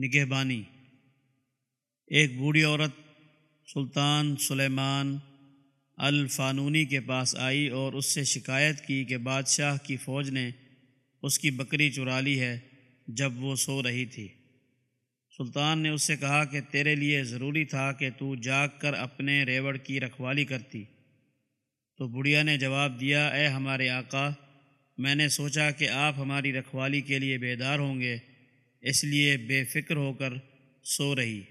نگہبانی۔ ایک بوڑھی عورت سلطان سلیمان الفانونی کے پاس آئی اور اس سے شکایت کی کہ بادشاہ کی فوج نے اس کی بکری چرا لی ہے جب وہ سو رہی تھی۔ سلطان نے اس سے کہا کہ تیرے لیے ضروری تھا کہ تو جاگ کر اپنے ریوڑ کی رکھوالی کرتی۔ تو بڑھیا نے جواب دیا، اے ہمارے آقا، میں نے سوچا کہ آپ ہماری رکھوالی کے لیے بیدار ہوں گے۔ اس لیے بے فکر ہو کر سو رہی۔